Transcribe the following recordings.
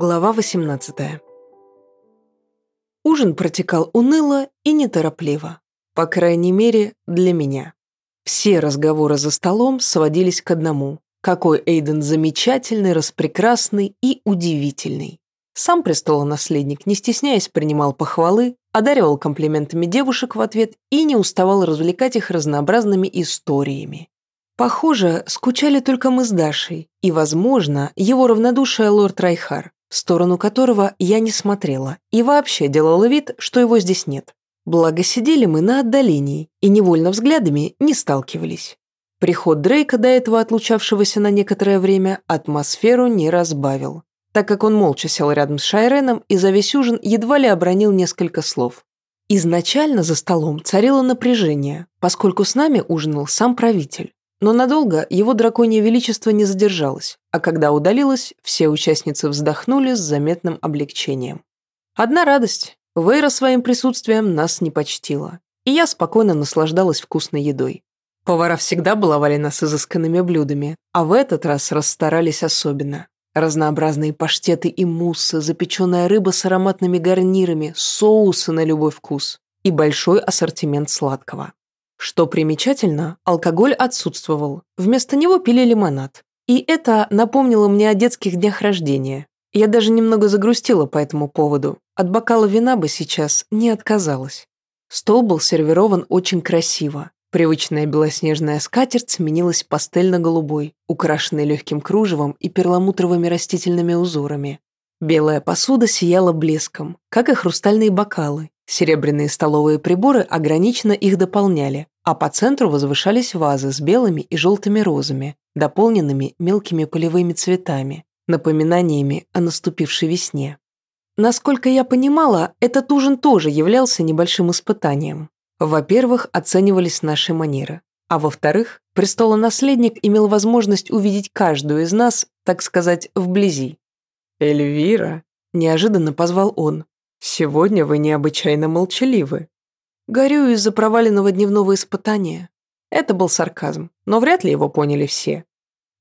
Глава 18 Ужин протекал уныло и неторопливо. По крайней мере, для меня. Все разговоры за столом сводились к одному. Какой Эйден замечательный, распрекрасный и удивительный. Сам престолонаследник, не стесняясь, принимал похвалы, одаривал комплиментами девушек в ответ и не уставал развлекать их разнообразными историями. Похоже, скучали только мы с Дашей, и, возможно, его равнодушие лорд Райхар в сторону которого я не смотрела и вообще делала вид, что его здесь нет. Благо сидели мы на отдалении и невольно взглядами не сталкивались. Приход Дрейка, до этого отлучавшегося на некоторое время, атмосферу не разбавил, так как он молча сел рядом с Шайреном и за весь ужин едва ли обронил несколько слов. Изначально за столом царило напряжение, поскольку с нами ужинал сам правитель. Но надолго его драконье величество не задержалось, а когда удалилось, все участницы вздохнули с заметным облегчением. Одна радость. Вейра своим присутствием нас не почтила, и я спокойно наслаждалась вкусной едой. Повара всегда баловали нас изысканными блюдами, а в этот раз расстарались особенно. Разнообразные паштеты и муссы, запеченная рыба с ароматными гарнирами, соусы на любой вкус и большой ассортимент сладкого. Что примечательно, алкоголь отсутствовал. Вместо него пили лимонад. И это напомнило мне о детских днях рождения. Я даже немного загрустила по этому поводу. От бокала вина бы сейчас не отказалась. Стол был сервирован очень красиво. Привычная белоснежная скатерть сменилась пастельно-голубой, украшенной легким кружевом и перламутровыми растительными узорами. Белая посуда сияла блеском, как и хрустальные бокалы. Серебряные столовые приборы ограниченно их дополняли, а по центру возвышались вазы с белыми и желтыми розами, дополненными мелкими полевыми цветами, напоминаниями о наступившей весне. Насколько я понимала, этот ужин тоже являлся небольшим испытанием. Во-первых, оценивались наши манеры, а во-вторых, престолонаследник имел возможность увидеть каждую из нас, так сказать, вблизи. «Эльвира», – неожиданно позвал он, – «сегодня вы необычайно молчаливы. Горю из-за проваленного дневного испытания. Это был сарказм, но вряд ли его поняли все.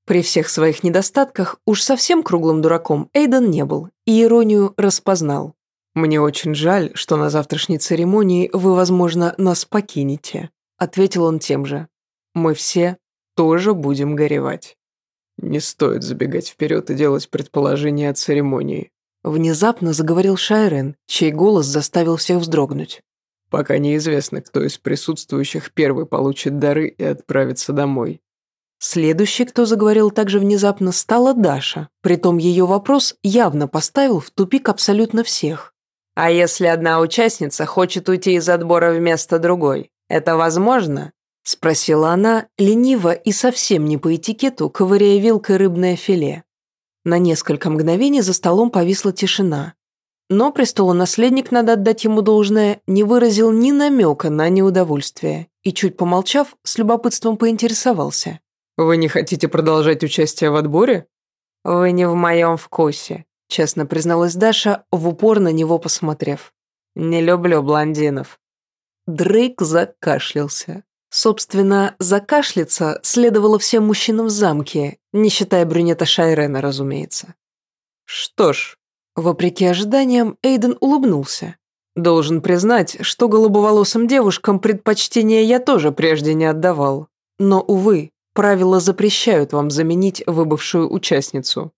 При всех своих недостатках уж совсем круглым дураком Эйден не был и иронию распознал. «Мне очень жаль, что на завтрашней церемонии вы, возможно, нас покинете», ответил он тем же. «Мы все тоже будем горевать». «Не стоит забегать вперед и делать предположения о церемонии», Внезапно заговорил Шайрен, чей голос заставил всех вздрогнуть. Пока неизвестно, кто из присутствующих первый получит дары и отправится домой. Следующий, кто заговорил так же внезапно, стала Даша. Притом ее вопрос явно поставил в тупик абсолютно всех. «А если одна участница хочет уйти из отбора вместо другой, это возможно?» Спросила она, лениво и совсем не по этикету, ковыряя вилкой рыбное филе. На несколько мгновений за столом повисла тишина. Но престолонаследник, надо отдать ему должное, не выразил ни намека на неудовольствие и, чуть помолчав, с любопытством поинтересовался. «Вы не хотите продолжать участие в отборе?» «Вы не в моем вкусе», — честно призналась Даша, в упор на него посмотрев. «Не люблю блондинов». Дрейк закашлялся. Собственно, закашляться следовало всем мужчинам в замке, не считая брюнета Шайрена, разумеется. «Что ж», Вопреки ожиданиям, Эйден улыбнулся. Должен признать, что голубоволосым девушкам предпочтение я тоже прежде не отдавал. Но, увы, правила запрещают вам заменить выбывшую участницу.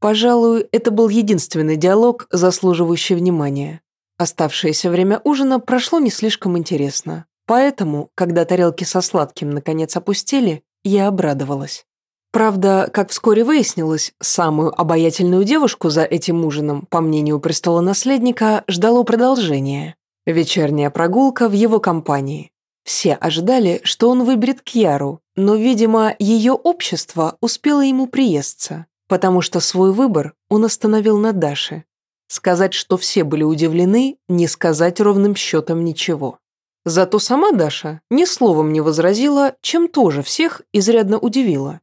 Пожалуй, это был единственный диалог, заслуживающий внимания. Оставшееся время ужина прошло не слишком интересно. Поэтому, когда тарелки со сладким наконец опустили, я обрадовалась. Правда, как вскоре выяснилось, самую обаятельную девушку за этим ужином, по мнению престолонаследника, ждало продолжение. Вечерняя прогулка в его компании. Все ожидали, что он выберет Кьяру, но, видимо, ее общество успело ему приесться, потому что свой выбор он остановил на Даше. Сказать, что все были удивлены, не сказать ровным счетом ничего. Зато сама Даша ни словом не возразила, чем тоже всех изрядно удивила.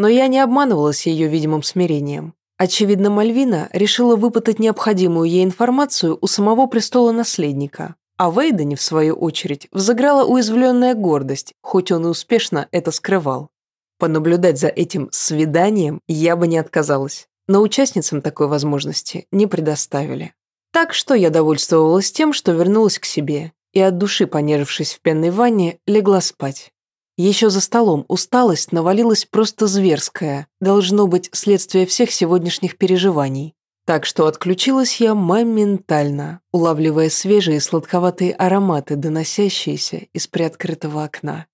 Но я не обманывалась ее видимым смирением. Очевидно, Мальвина решила выпытать необходимую ей информацию у самого престола наследника, а Вейдене, в свою очередь, взыграла уязвленная гордость, хоть он и успешно это скрывал. Понаблюдать за этим свиданием я бы не отказалась, но участницам такой возможности не предоставили. Так что я довольствовалась тем, что вернулась к себе и от души, понежившись в пенной ванне, легла спать. Еще за столом усталость навалилась просто зверская, должно быть следствие всех сегодняшних переживаний. Так что отключилась я моментально, улавливая свежие сладковатые ароматы, доносящиеся из приоткрытого окна.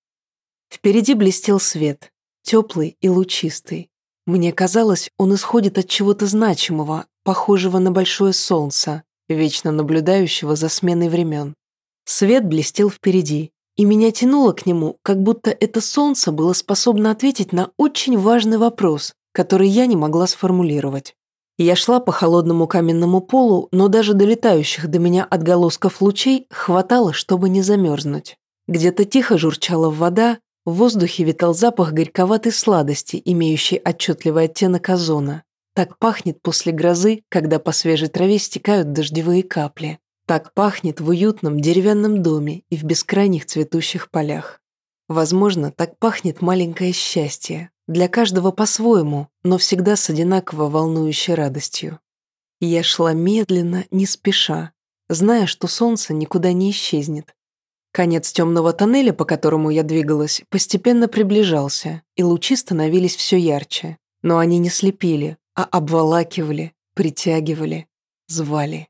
Впереди блестел свет, теплый и лучистый. Мне казалось, он исходит от чего-то значимого, похожего на большое солнце, вечно наблюдающего за сменой времен. Свет блестел впереди, и меня тянуло к нему, как будто это солнце было способно ответить на очень важный вопрос, который я не могла сформулировать. Я шла по холодному каменному полу, но даже долетающих до меня отголосков лучей хватало, чтобы не замерзнуть. Где-то тихо журчала вода, в воздухе витал запах горьковатой сладости, имеющий отчетливый оттенок озона. Так пахнет после грозы, когда по свежей траве стекают дождевые капли. Так пахнет в уютном деревянном доме и в бескрайних цветущих полях. Возможно, так пахнет маленькое счастье. Для каждого по-своему, но всегда с одинаково волнующей радостью. Я шла медленно, не спеша, зная, что солнце никуда не исчезнет. Конец темного тоннеля, по которому я двигалась, постепенно приближался, и лучи становились все ярче. Но они не слепили, а обволакивали, притягивали, звали.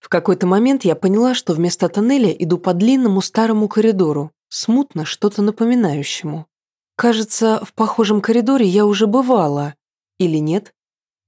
В какой-то момент я поняла, что вместо тоннеля иду по длинному старому коридору, смутно что-то напоминающему. Кажется, в похожем коридоре я уже бывала. Или нет?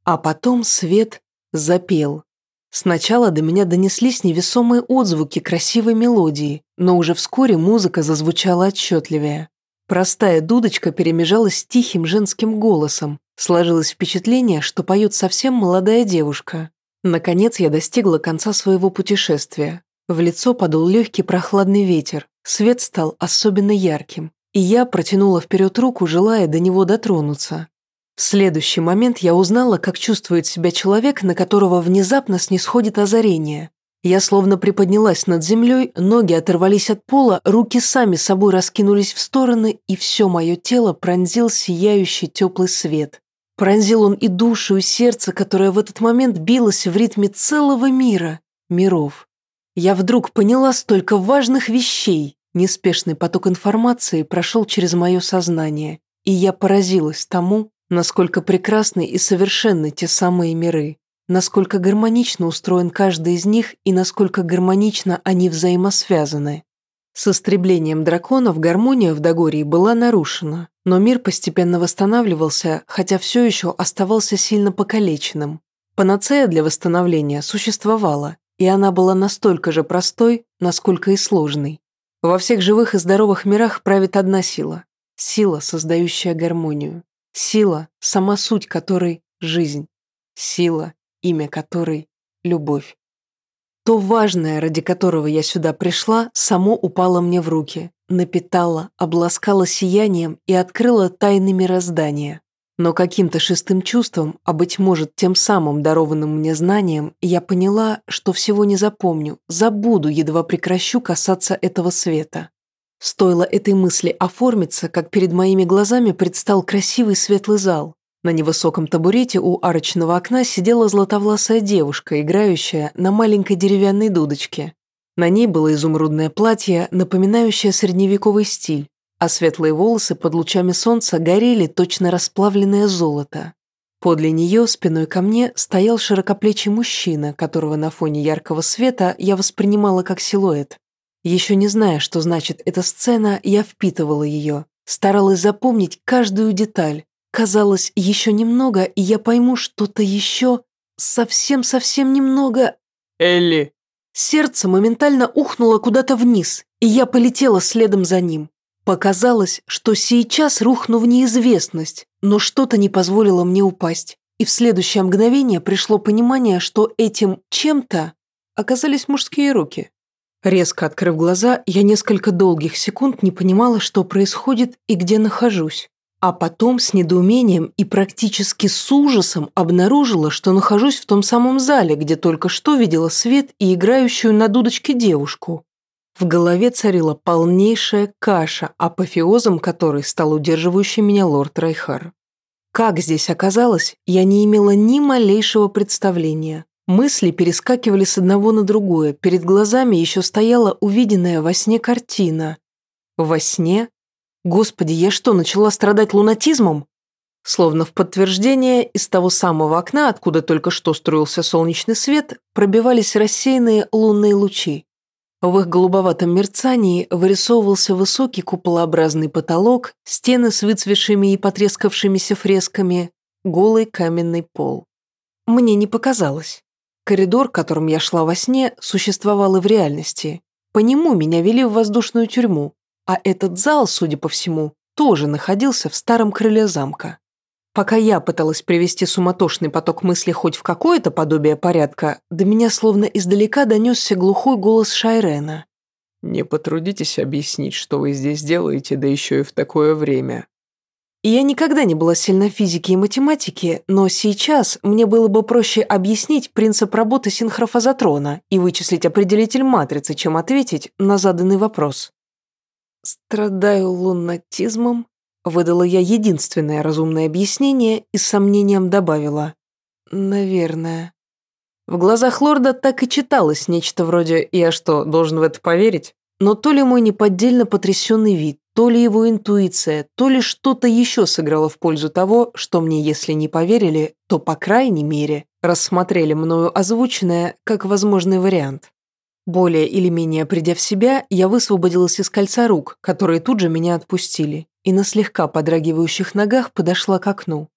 А потом свет запел. Сначала до меня донеслись невесомые отзвуки красивой мелодии, но уже вскоре музыка зазвучала отчетливее. Простая дудочка перемежалась с тихим женским голосом. Сложилось впечатление, что поет совсем молодая девушка. Наконец я достигла конца своего путешествия. В лицо подул легкий прохладный ветер, свет стал особенно ярким, и я протянула вперед руку, желая до него дотронуться. В следующий момент я узнала, как чувствует себя человек, на которого внезапно снисходит озарение. Я словно приподнялась над землей, ноги оторвались от пола, руки сами собой раскинулись в стороны, и все мое тело пронзил сияющий теплый свет. Пронзил он и душу, и сердце, которое в этот момент билось в ритме целого мира, миров. Я вдруг поняла столько важных вещей. Неспешный поток информации прошел через мое сознание, и я поразилась тому, насколько прекрасны и совершенны те самые миры, насколько гармонично устроен каждый из них и насколько гармонично они взаимосвязаны. С истреблением драконов гармония в Дагории была нарушена, но мир постепенно восстанавливался, хотя все еще оставался сильно покалеченным. Панацея для восстановления существовала, и она была настолько же простой, насколько и сложной. Во всех живых и здоровых мирах правит одна сила – сила, создающая гармонию. Сила, сама суть которой – жизнь. Сила, имя которой – любовь. То важное, ради которого я сюда пришла, само упало мне в руки, напитало, обласкало сиянием и открыло тайны мироздания. Но каким-то шестым чувством, а быть может тем самым дарованным мне знанием, я поняла, что всего не запомню, забуду, едва прекращу касаться этого света. Стоило этой мысли оформиться, как перед моими глазами предстал красивый светлый зал, на невысоком табурете у арочного окна сидела златовласая девушка, играющая на маленькой деревянной дудочке. На ней было изумрудное платье, напоминающее средневековый стиль, а светлые волосы под лучами солнца горели точно расплавленное золото. Подле нее, спиной ко мне, стоял широкоплечий мужчина, которого на фоне яркого света я воспринимала как силуэт. Еще не зная, что значит эта сцена, я впитывала ее, старалась запомнить каждую деталь, Казалось, еще немного, и я пойму что-то еще. Совсем-совсем немного. Элли. Сердце моментально ухнуло куда-то вниз, и я полетела следом за ним. Показалось, что сейчас рухну в неизвестность, но что-то не позволило мне упасть. и в следующее мгновение пришло понимание, что этим чем-то оказались мужские руки. Резко открыв глаза, я несколько долгих секунд не понимала, что происходит и где нахожусь. А потом с недоумением и практически с ужасом обнаружила, что нахожусь в том самом зале, где только что видела свет и играющую на дудочке девушку. В голове царила полнейшая каша, апофеозом которой стал удерживающий меня лорд Райхар. Как здесь оказалось, я не имела ни малейшего представления. Мысли перескакивали с одного на другое, перед глазами еще стояла увиденная во сне картина. Во сне? Господи, я что, начала страдать лунатизмом? Словно в подтверждение, из того самого окна, откуда только что струился солнечный свет, пробивались рассеянные лунные лучи. В их голубоватом мерцании вырисовывался высокий куполообразный потолок, стены с выцветшими и потрескавшимися фресками, голый каменный пол. Мне не показалось. Коридор, которым я шла во сне, существовал и в реальности. По нему меня вели в воздушную тюрьму, а этот зал, судя по всему, тоже находился в старом крыле замка. Пока я пыталась привести суматошный поток мыслей хоть в какое-то подобие порядка, до меня словно издалека донесся глухой голос Шайрена. «Не потрудитесь объяснить, что вы здесь делаете, да еще и в такое время. Я никогда не была сильна в физике и математике, но сейчас мне было бы проще объяснить принцип работы синхрофазотрона и вычислить определитель матрицы, чем ответить на заданный вопрос. «Страдаю лунатизмом», — выдала я единственное разумное объяснение и с сомнением добавила. «Наверное». В глазах лорда так и читалось нечто вроде «Я что, должен в это поверить?» Но то ли мой неподдельно потрясенный вид, то ли его интуиция, то ли что-то еще сыграло в пользу того, что мне, если не поверили, то, по крайней мере, рассмотрели мною озвученное как возможный вариант. Более или менее придя в себя, я высвободилась из кольца рук, которые тут же меня отпустили, и на слегка подрагивающих ногах подошла к окну.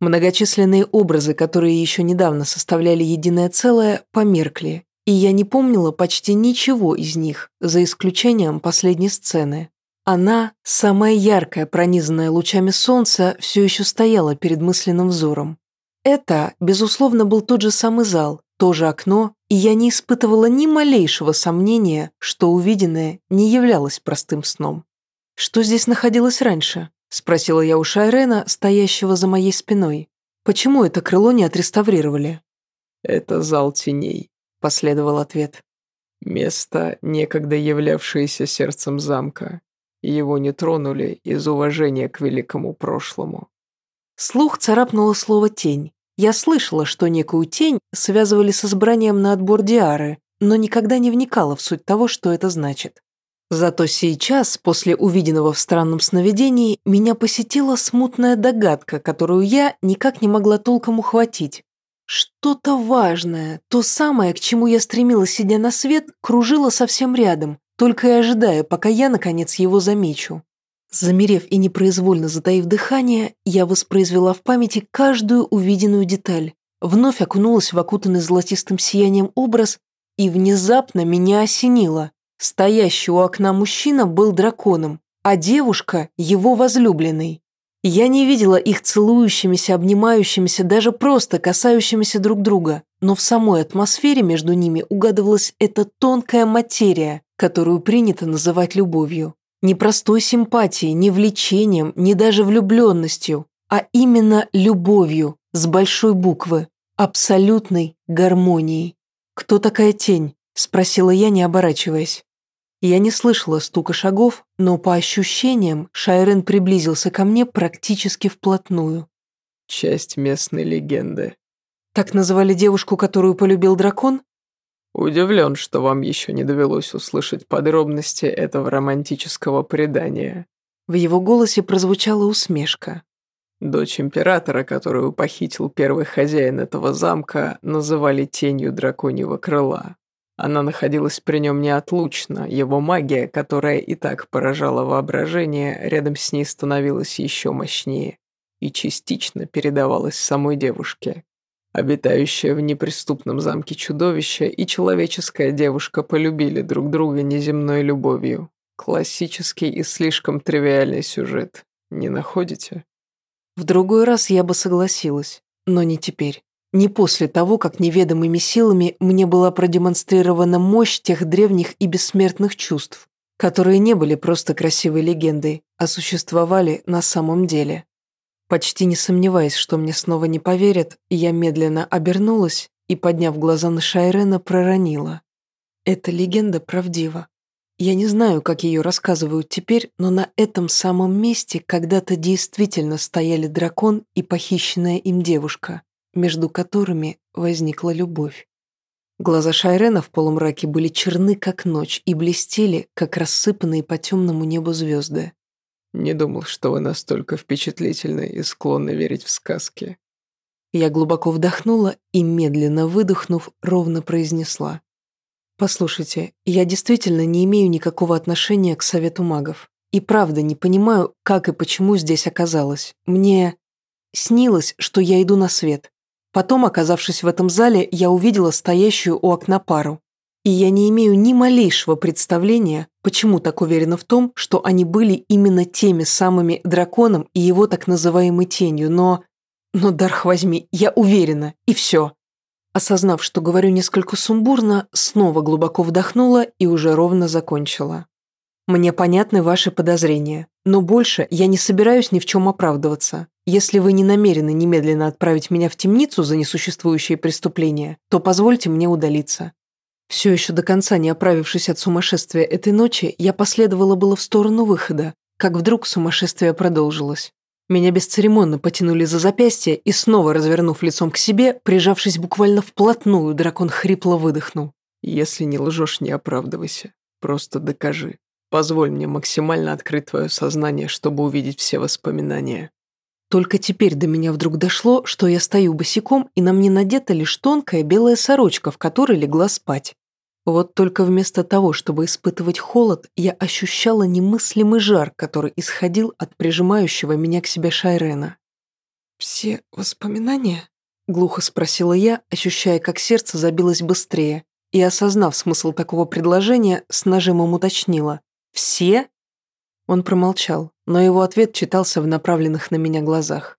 Многочисленные образы, которые еще недавно составляли единое целое, померкли, и я не помнила почти ничего из них, за исключением последней сцены, она, самая яркая, пронизанная лучами солнца, все еще стояла перед мысленным взором. Это, безусловно, был тот же самый зал, то же окно, и я не испытывала ни малейшего сомнения, что увиденное не являлось простым сном. «Что здесь находилось раньше?» – спросила я у Шайрена, стоящего за моей спиной. «Почему это крыло не отреставрировали?» «Это зал теней», – последовал ответ. «Место, некогда являвшееся сердцем замка, его не тронули из уважения к великому прошлому. Слух царапнуло слово «тень». Я слышала, что некую тень связывали с избранием на отбор Диары, но никогда не вникала в суть того, что это значит. Зато сейчас, после увиденного в странном сновидении, меня посетила смутная догадка, которую я никак не могла толком ухватить. Что-то важное, то самое, к чему я стремилась, сидя на свет, кружило совсем рядом, только и ожидая, пока я, наконец, его замечу. Замерев и непроизвольно затаив дыхание, я воспроизвела в памяти каждую увиденную деталь, вновь окунулась в окутанный золотистым сиянием образ, и внезапно меня осенило. Стоящий у окна мужчина был драконом, а девушка – его возлюбленной. Я не видела их целующимися, обнимающимися, даже просто касающимися друг друга, но в самой атмосфере между ними угадывалась эта тонкая материя, которую принято называть любовью. Не простой симпатией, не влечением, не даже влюбленностью, а именно любовью, с большой буквы, абсолютной гармонией. «Кто такая тень?» – спросила я, не оборачиваясь. Я не слышала стука шагов, но по ощущениям Шайрен приблизился ко мне практически вплотную. «Часть местной легенды». «Так называли девушку, которую полюбил дракон?» Удивлен, что вам еще не довелось услышать подробности этого романтического предания. В его голосе прозвучала усмешка. Дочь императора, которую похитил первый хозяин этого замка, называли тенью драконьего крыла. Она находилась при нем неотлучно, его магия, которая и так поражала воображение, рядом с ней становилась еще мощнее и частично передавалась самой девушке. Обитающее в неприступном замке чудовище и человеческая девушка полюбили друг друга неземной любовью. Классический и слишком тривиальный сюжет. Не находите? В другой раз я бы согласилась. но не теперь. Не после того, как неведомыми силами мне была продемонстрирована мощь тех древних и бессмертных чувств, которые не были просто красивой легендой, а существовали на самом деле. Почти не сомневаясь, что мне снова не поверят, я медленно обернулась и, подняв глаза на Шайрена, проронила. Эта легенда правдива. Я не знаю, как ее рассказывают теперь, но на этом самом месте когда-то действительно стояли дракон и похищенная им девушка между которыми возникла любовь. Глаза Шайрена в полумраке были черны, как ночь, и блестели, как рассыпанные по темному небу звезды. «Не думал, что вы настолько впечатлительны и склонны верить в сказки». Я глубоко вдохнула и, медленно выдохнув, ровно произнесла. «Послушайте, я действительно не имею никакого отношения к Совету магов. И правда не понимаю, как и почему здесь оказалась. Мне снилось, что я иду на свет. Потом, оказавшись в этом зале, я увидела стоящую у окна пару. И я не имею ни малейшего представления, почему так уверена в том, что они были именно теми самыми драконом и его так называемой тенью, но... Но, Дарх, возьми, я уверена, и все. Осознав, что говорю несколько сумбурно, снова глубоко вдохнула и уже ровно закончила. Мне понятны ваши подозрения, но больше я не собираюсь ни в чем оправдываться. Если вы не намерены немедленно отправить меня в темницу за несуществующие преступления, то позвольте мне удалиться. Все еще до конца не оправившись от сумасшествия этой ночи, я последовала было в сторону выхода, как вдруг сумасшествие продолжилось. Меня бесцеремонно потянули за запястье и снова, развернув лицом к себе, прижавшись буквально вплотную, дракон хрипло выдохнул. «Если не лжешь, не оправдывайся. Просто докажи. Позволь мне максимально открыть твое сознание, чтобы увидеть все воспоминания. Только теперь до меня вдруг дошло, что я стою босиком, и на мне надета лишь тонкая белая сорочка, в которой легла спать. Вот только вместо того, чтобы испытывать холод, я ощущала немыслимый жар, который исходил от прижимающего меня к себе Шайрена. «Все воспоминания?» — глухо спросила я, ощущая, как сердце забилось быстрее, и, осознав смысл такого предложения, с нажимом уточнила. «Все?» Он промолчал, но его ответ читался в направленных на меня глазах.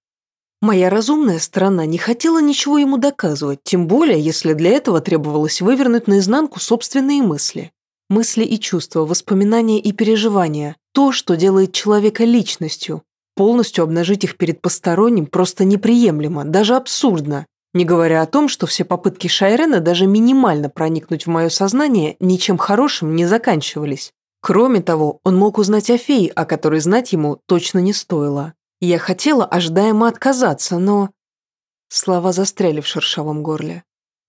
Моя разумная сторона не хотела ничего ему доказывать, тем более, если для этого требовалось вывернуть наизнанку собственные мысли. Мысли и чувства, воспоминания и переживания – то, что делает человека личностью. Полностью обнажить их перед посторонним просто неприемлемо, даже абсурдно. Не говоря о том, что все попытки Шайрена даже минимально проникнуть в мое сознание ничем хорошим не заканчивались. Кроме того, он мог узнать о фее, о которой знать ему точно не стоило. Я хотела ожидаемо отказаться, но... Слова застряли в шершавом горле.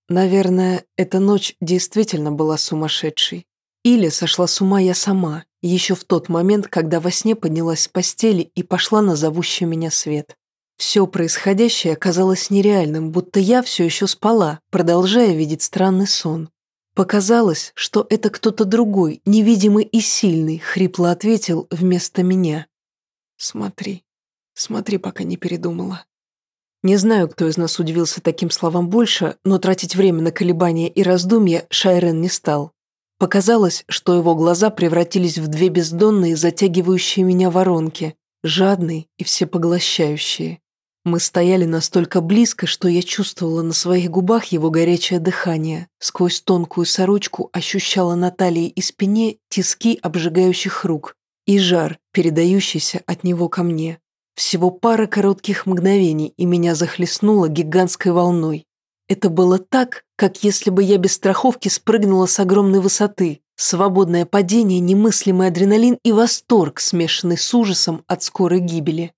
Наверное, эта ночь действительно была сумасшедшей. Или сошла с ума я сама, еще в тот момент, когда во сне поднялась с постели и пошла на зовущий меня свет. Все происходящее оказалось нереальным, будто я все еще спала, продолжая видеть странный сон. Показалось, что это кто-то другой, невидимый и сильный, хрипло ответил вместо меня. «Смотри, смотри, пока не передумала». Не знаю, кто из нас удивился таким словам больше, но тратить время на колебания и раздумья Шайрен не стал. Показалось, что его глаза превратились в две бездонные, затягивающие меня воронки, жадные и всепоглощающие. Мы стояли настолько близко, что я чувствовала на своих губах его горячее дыхание. Сквозь тонкую сорочку ощущала на талии и спине тиски обжигающих рук и жар, передающийся от него ко мне. Всего пара коротких мгновений, и меня захлестнуло гигантской волной. Это было так, как если бы я без страховки спрыгнула с огромной высоты. Свободное падение, немыслимый адреналин и восторг, смешанный с ужасом от скорой гибели.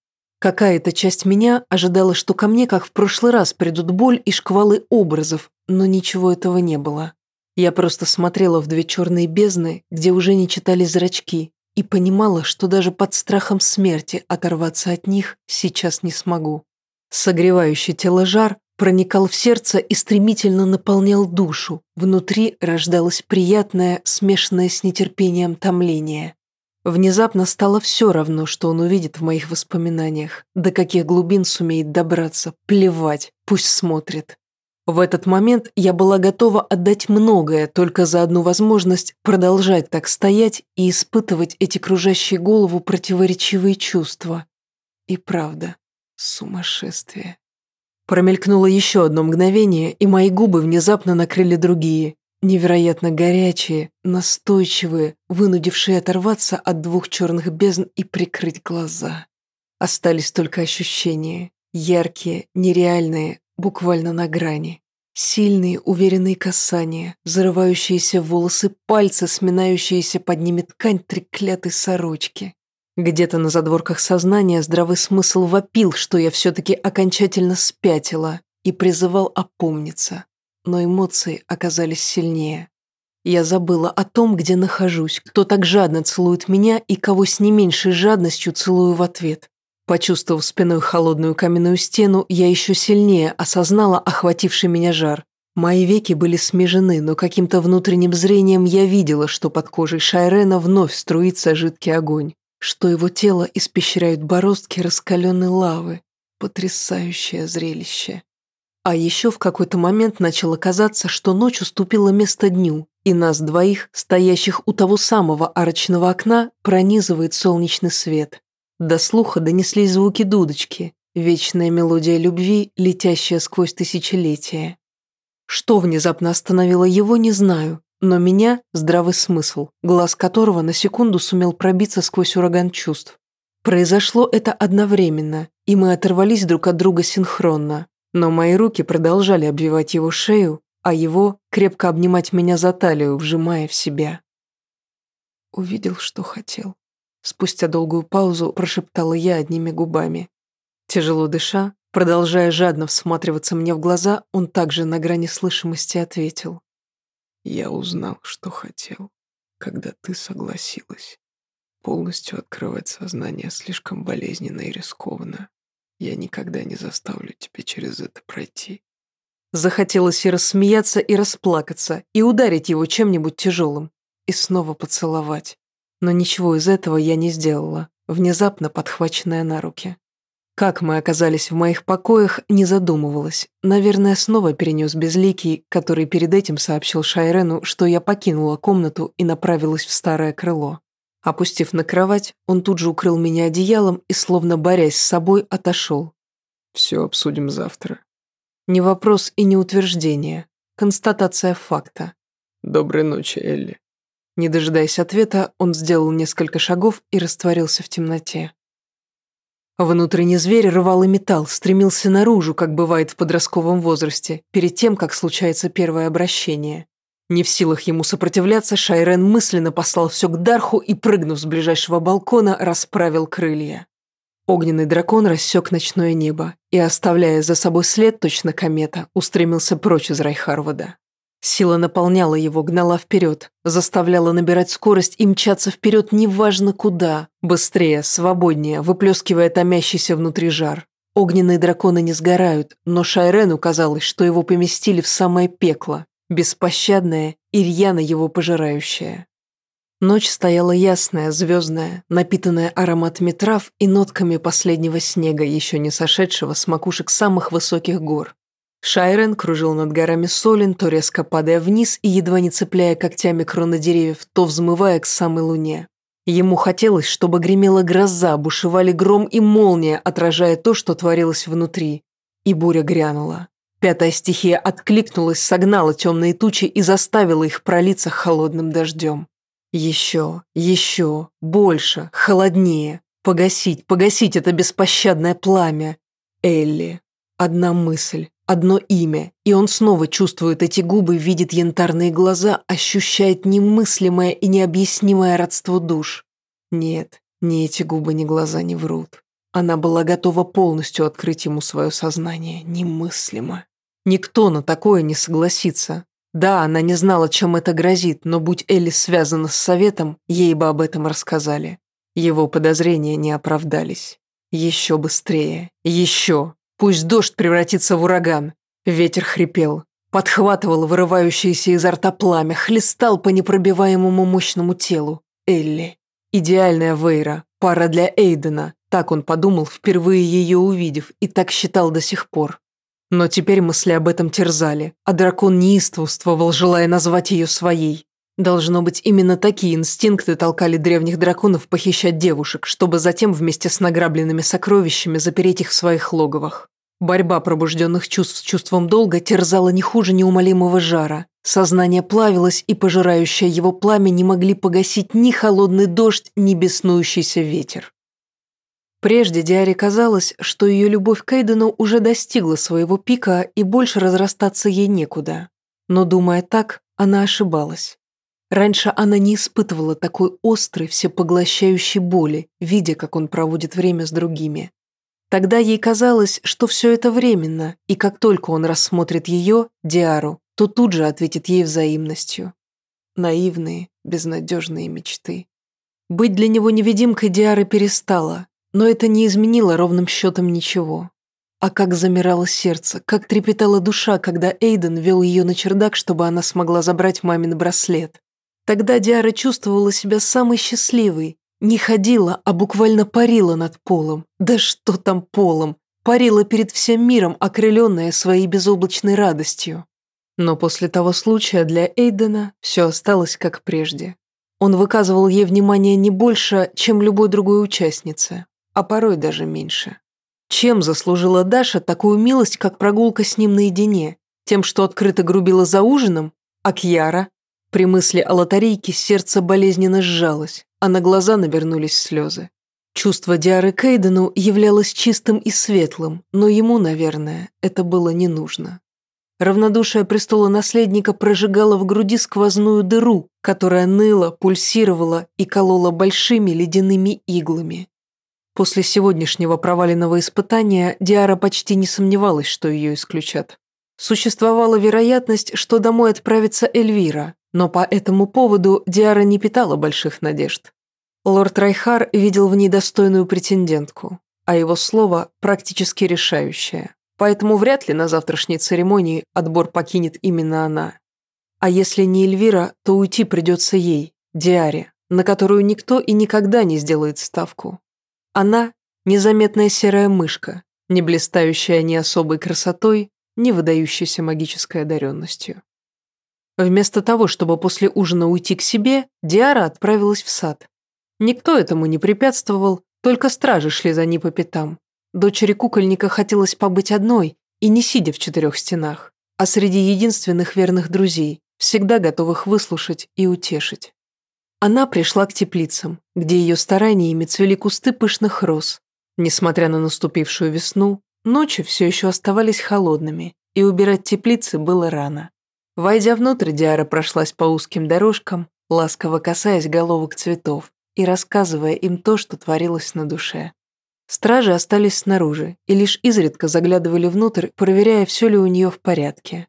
Какая-то часть меня ожидала, что ко мне, как в прошлый раз, придут боль и шквалы образов, но ничего этого не было. Я просто смотрела в две черные бездны, где уже не читали зрачки, и понимала, что даже под страхом смерти оторваться от них сейчас не смогу. Согревающий тело жар проникал в сердце и стремительно наполнял душу. Внутри рождалось приятное, смешанное с нетерпением томление. Внезапно стало все равно, что он увидит в моих воспоминаниях, до каких глубин сумеет добраться, плевать, пусть смотрит. В этот момент я была готова отдать многое только за одну возможность продолжать так стоять и испытывать эти кружащие голову противоречивые чувства. И правда, сумасшествие. Промелькнуло еще одно мгновение, и мои губы внезапно накрыли другие, невероятно горячие, настойчивые, вынудившие оторваться от двух черных бездн и прикрыть глаза. Остались только ощущения, яркие, нереальные, буквально на грани. Сильные, уверенные касания, взрывающиеся волосы, пальцы, сминающиеся под ними ткань треклятой сорочки. Где-то на задворках сознания здравый смысл вопил, что я все-таки окончательно спятила и призывал опомниться. Но эмоции оказались сильнее. Я забыла о том, где нахожусь, кто так жадно целует меня и кого с не меньшей жадностью целую в ответ. Почувствовав спиной холодную каменную стену, я еще сильнее осознала охвативший меня жар. Мои веки были смежены, но каким-то внутренним зрением я видела, что под кожей Шайрена вновь струится жидкий огонь что его тело испещряют бороздки раскаленной лавы. Потрясающее зрелище. А еще в какой-то момент начало казаться, что ночь уступила место дню, и нас двоих, стоящих у того самого арочного окна, пронизывает солнечный свет. До слуха донеслись звуки дудочки, вечная мелодия любви, летящая сквозь тысячелетия. Что внезапно остановило его, не знаю, но меня – здравый смысл, глаз которого на секунду сумел пробиться сквозь ураган чувств. Произошло это одновременно, и мы оторвались друг от друга синхронно, но мои руки продолжали обвивать его шею, а его крепко обнимать меня за талию, вжимая в себя. Увидел, что хотел. Спустя долгую паузу прошептала я одними губами. Тяжело дыша, продолжая жадно всматриваться мне в глаза, он также на грани слышимости ответил. Я узнал, что хотел, когда ты согласилась. Полностью открывать сознание слишком болезненно и рискованно. Я никогда не заставлю тебя через это пройти. Захотелось и рассмеяться, и расплакаться, и ударить его чем-нибудь тяжелым, и снова поцеловать. Но ничего из этого я не сделала, внезапно подхваченная на руки. Как мы оказались в моих покоях, не задумывалась. Наверное, снова перенес Безликий, который перед этим сообщил Шайрену, что я покинула комнату и направилась в старое крыло. Опустив на кровать, он тут же укрыл меня одеялом и, словно борясь с собой, отошел. «Все обсудим завтра». Не вопрос и не утверждение. Констатация факта. «Доброй ночи, Элли». Не дожидаясь ответа, он сделал несколько шагов и растворился в темноте. Внутренний зверь рвал и металл, стремился наружу, как бывает в подростковом возрасте, перед тем, как случается первое обращение. Не в силах ему сопротивляться, Шайрен мысленно послал все к Дарху и, прыгнув с ближайшего балкона, расправил крылья. Огненный дракон рассек ночное небо и, оставляя за собой след точно комета, устремился прочь из Райхарвада. Сила наполняла его, гнала вперед, заставляла набирать скорость и мчаться вперед неважно куда, быстрее, свободнее, выплескивая томящийся внутри жар. Огненные драконы не сгорают, но Шайрену казалось, что его поместили в самое пекло, беспощадное и рьяно его пожирающее. Ночь стояла ясная, звездная, напитанная ароматами трав и нотками последнего снега, еще не сошедшего с макушек самых высоких гор. Шайрен кружил над горами Солин, то резко падая вниз и едва не цепляя когтями кроны деревьев, то взмывая к самой луне. Ему хотелось, чтобы гремела гроза, бушевали гром и молния, отражая то, что творилось внутри. И буря грянула. Пятая стихия откликнулась, согнала темные тучи и заставила их пролиться холодным дождем. Еще, еще, больше, холоднее. Погасить, погасить это беспощадное пламя. Элли. Одна мысль. Одно имя, и он снова чувствует эти губы, видит янтарные глаза, ощущает немыслимое и необъяснимое родство душ. Нет, ни эти губы, ни глаза не врут. Она была готова полностью открыть ему свое сознание. Немыслимо. Никто на такое не согласится. Да, она не знала, чем это грозит, но будь Элли связана с советом, ей бы об этом рассказали. Его подозрения не оправдались. Еще быстрее. Еще. Пусть дождь превратится в ураган. Ветер хрипел, подхватывал вырывающееся изо рта пламя, хлестал по непробиваемому мощному телу. Элли. Идеальная Вейра, пара для Эйдена. Так он подумал, впервые ее увидев, и так считал до сих пор. Но теперь мысли об этом терзали, а дракон неистовствовал, желая назвать ее своей. Должно быть, именно такие инстинкты толкали древних драконов похищать девушек, чтобы затем вместе с награбленными сокровищами запереть их в своих логовах. Борьба пробужденных чувств с чувством долга терзала не хуже неумолимого жара. Сознание плавилось, и пожирающее его пламя не могли погасить ни холодный дождь, ни беснующийся ветер. Прежде Диаре казалось, что ее любовь к Эйдену уже достигла своего пика и больше разрастаться ей некуда. Но, думая так, она ошибалась. Раньше она не испытывала такой острой, всепоглощающей боли, видя, как он проводит время с другими. Тогда ей казалось, что все это временно, и как только он рассмотрит ее, Диару, то тут же ответит ей взаимностью. Наивные, безнадежные мечты. Быть для него невидимкой Диары перестала, но это не изменило ровным счетом ничего. А как замирало сердце, как трепетала душа, когда Эйден вел ее на чердак, чтобы она смогла забрать мамин браслет. Тогда Диара чувствовала себя самой счастливой. Не ходила, а буквально парила над полом. Да что там полом? Парила перед всем миром, окрыленная своей безоблачной радостью. Но после того случая для Эйдена все осталось как прежде. Он выказывал ей внимание не больше, чем любой другой участнице а порой даже меньше. Чем заслужила Даша такую милость, как прогулка с ним наедине? Тем, что открыто грубила за ужином? А Кьяра? При мысли о лотерейке сердце болезненно сжалось, а на глаза навернулись слезы. Чувство Диары Кейдену являлось чистым и светлым, но ему, наверное, это было не нужно. Равнодушие престола наследника прожигало в груди сквозную дыру, которая ныла, пульсировала и колола большими ледяными иглами. После сегодняшнего проваленного испытания Диара почти не сомневалась, что ее исключат. Существовала вероятность, что домой отправится Эльвира, но по этому поводу Диара не питала больших надежд. Лорд Райхар видел в ней достойную претендентку, а его слово практически решающее. Поэтому вряд ли на завтрашней церемонии отбор покинет именно она. А если не Эльвира, то уйти придется ей, Диаре, на которую никто и никогда не сделает ставку. Она – незаметная серая мышка, не блистающая ни особой красотой, ни выдающейся магической одаренностью. Вместо того, чтобы после ужина уйти к себе, Диара отправилась в сад. Никто этому не препятствовал, только стражи шли за ней по пятам. Дочери кукольника хотелось побыть одной и не сидя в четырех стенах, а среди единственных верных друзей, всегда готовых выслушать и утешить. Она пришла к теплицам, где ее стараниями цвели кусты пышных роз. Несмотря на наступившую весну, ночи все еще оставались холодными, и убирать теплицы было рано. Войдя внутрь, Диара прошлась по узким дорожкам, ласково касаясь головок цветов и рассказывая им то, что творилось на душе. Стражи остались снаружи и лишь изредка заглядывали внутрь, проверяя, все ли у нее в порядке.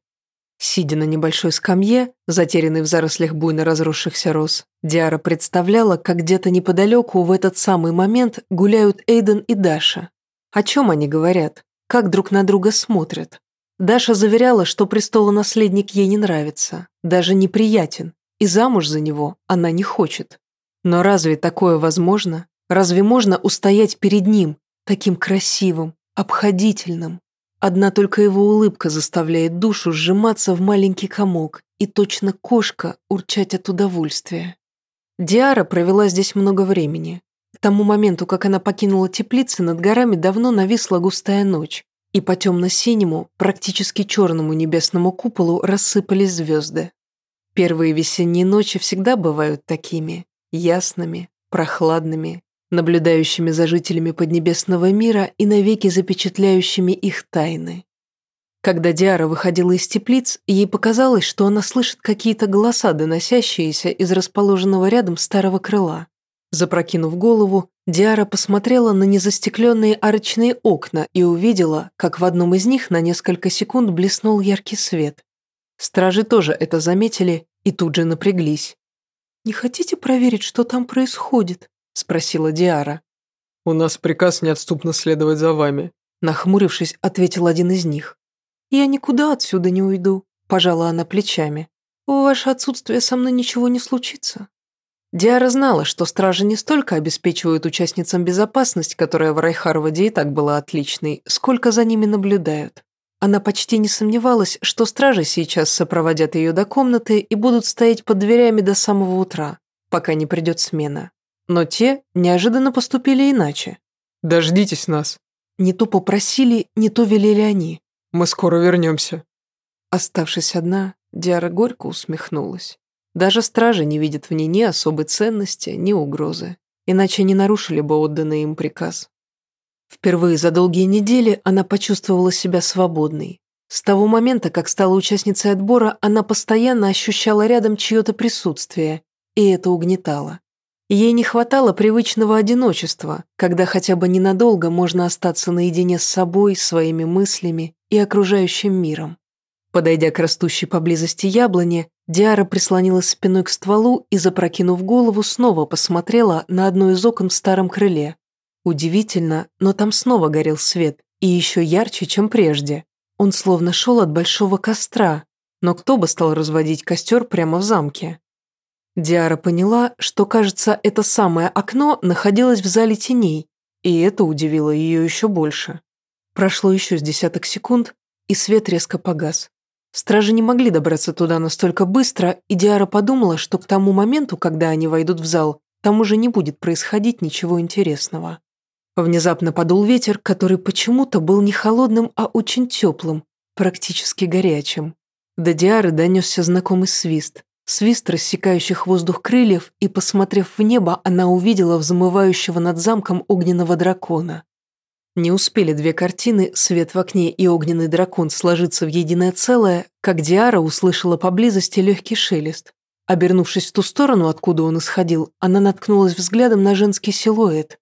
Сидя на небольшой скамье, затерянной в зарослях буйно разросшихся роз, Диара представляла, как где-то неподалеку в этот самый момент гуляют Эйден и Даша. О чем они говорят? Как друг на друга смотрят? Даша заверяла, что престолонаследник ей не нравится, даже неприятен, и замуж за него она не хочет. Но разве такое возможно? Разве можно устоять перед ним, таким красивым, обходительным, Одна только его улыбка заставляет душу сжиматься в маленький комок и точно кошка урчать от удовольствия. Диара провела здесь много времени. К тому моменту, как она покинула теплицы, над горами давно нависла густая ночь, и по темно-синему, практически черному небесному куполу рассыпались звезды. Первые весенние ночи всегда бывают такими, ясными, прохладными наблюдающими за жителями Поднебесного мира и навеки запечатляющими их тайны. Когда Диара выходила из теплиц, ей показалось, что она слышит какие-то голоса, доносящиеся из расположенного рядом старого крыла. Запрокинув голову, Диара посмотрела на незастекленные арочные окна и увидела, как в одном из них на несколько секунд блеснул яркий свет. Стражи тоже это заметили и тут же напряглись. «Не хотите проверить, что там происходит?» Спросила Диара. «У нас приказ неотступно следовать за вами», нахмурившись, ответил один из них. «Я никуда отсюда не уйду», пожала она плечами. «В ваше отсутствие со мной ничего не случится». Диара знала, что стражи не столько обеспечивают участницам безопасность, которая в Райхароводе и так была отличной, сколько за ними наблюдают. Она почти не сомневалась, что стражи сейчас сопроводят ее до комнаты и будут стоять под дверями до самого утра, пока не придет смена. Но те неожиданно поступили иначе. «Дождитесь нас», Не то попросили, не то велели они. «Мы скоро вернемся». Оставшись одна, Диара горько усмехнулась. Даже стражи не видят в ней ни особой ценности, ни угрозы. Иначе не нарушили бы отданный им приказ. Впервые за долгие недели она почувствовала себя свободной. С того момента, как стала участницей отбора, она постоянно ощущала рядом чье-то присутствие, и это угнетало. Ей не хватало привычного одиночества, когда хотя бы ненадолго можно остаться наедине с собой, своими мыслями и окружающим миром. Подойдя к растущей поблизости яблоне, Диара прислонилась спиной к стволу и, запрокинув голову, снова посмотрела на одно из окон в старом крыле. Удивительно, но там снова горел свет, и еще ярче, чем прежде. Он словно шел от большого костра, но кто бы стал разводить костер прямо в замке? Диара поняла, что, кажется, это самое окно находилось в зале теней, и это удивило ее еще больше. Прошло еще с десяток секунд, и свет резко погас. Стражи не могли добраться туда настолько быстро, и Диара подумала, что к тому моменту, когда они войдут в зал, там уже не будет происходить ничего интересного. Внезапно подул ветер, который почему-то был не холодным, а очень теплым, практически горячим. До Диары донесся знакомый свист. Свист рассекающих воздух крыльев, и, посмотрев в небо, она увидела взмывающего над замком огненного дракона. Не успели две картины, свет в окне и огненный дракон, сложиться в единое целое, как Диара услышала поблизости легкий шелест. Обернувшись в ту сторону, откуда он исходил, она наткнулась взглядом на женский силуэт.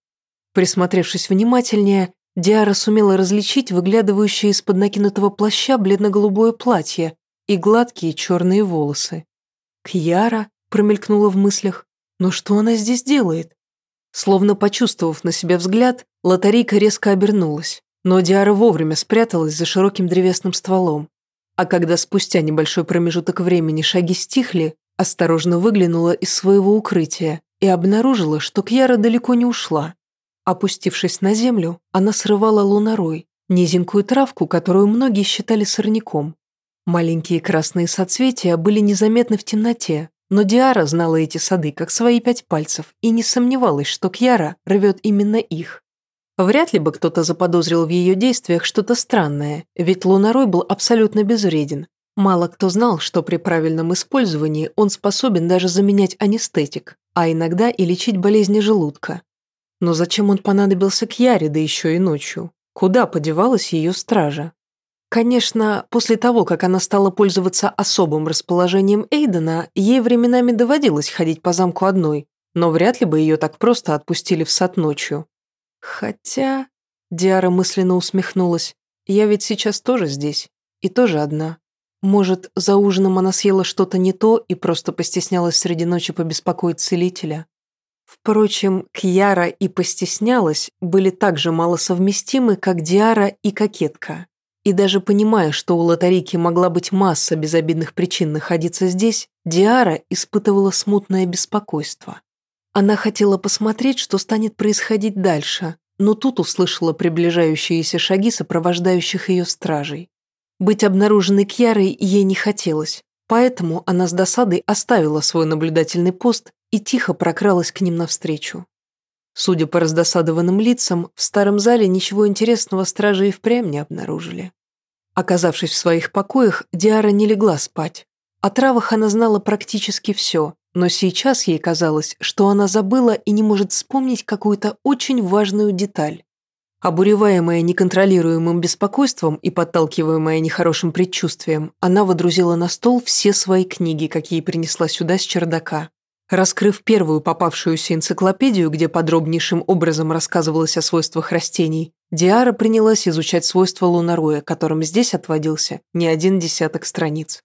Присмотревшись внимательнее, Диара сумела различить выглядывающее из-под накинутого плаща бледно-голубое платье и гладкие черные волосы. «Кьяра?» – промелькнула в мыслях. «Но что она здесь делает?» Словно почувствовав на себя взгляд, лотарейка резко обернулась, но Диара вовремя спряталась за широким древесным стволом. А когда спустя небольшой промежуток времени шаги стихли, осторожно выглянула из своего укрытия и обнаружила, что Кьяра далеко не ушла. Опустившись на землю, она срывала лунарой, низенькую травку, которую многие считали сорняком. Маленькие красные соцветия были незаметны в темноте, но Диара знала эти сады как свои пять пальцев и не сомневалась, что Кьяра рвет именно их. Вряд ли бы кто-то заподозрил в ее действиях что-то странное, ведь лунарой был абсолютно безвреден. Мало кто знал, что при правильном использовании он способен даже заменять анестетик, а иногда и лечить болезни желудка. Но зачем он понадобился к Яре, да еще и ночью? Куда подевалась ее стража? Конечно, после того, как она стала пользоваться особым расположением Эйдена, ей временами доводилось ходить по замку одной, но вряд ли бы ее так просто отпустили в сад ночью. Хотя... Диара мысленно усмехнулась. Я ведь сейчас тоже здесь. И тоже одна. Может, за ужином она съела что-то не то и просто постеснялась среди ночи побеспокоить целителя? Впрочем, Кьяра и постеснялась были так же малосовместимы, как Диара и кокетка. И даже понимая, что у Лотарики могла быть масса безобидных причин находиться здесь, Диара испытывала смутное беспокойство. Она хотела посмотреть, что станет происходить дальше, но тут услышала приближающиеся шаги сопровождающих ее стражей. Быть обнаруженной Кьярой ей не хотелось, поэтому она с досадой оставила свой наблюдательный пост и тихо прокралась к ним навстречу. Судя по раздосадованным лицам, в старом зале ничего интересного стражи и впрямь не обнаружили. Оказавшись в своих покоях, Диара не легла спать. О травах она знала практически все, но сейчас ей казалось, что она забыла и не может вспомнить какую-то очень важную деталь. Обуреваемая неконтролируемым беспокойством и подталкиваемая нехорошим предчувствием, она водрузила на стол все свои книги, какие принесла сюда с чердака. Раскрыв первую попавшуюся энциклопедию, где подробнейшим образом рассказывалось о свойствах растений, Диара принялась изучать свойства лунароя, которым здесь отводился не один десяток страниц.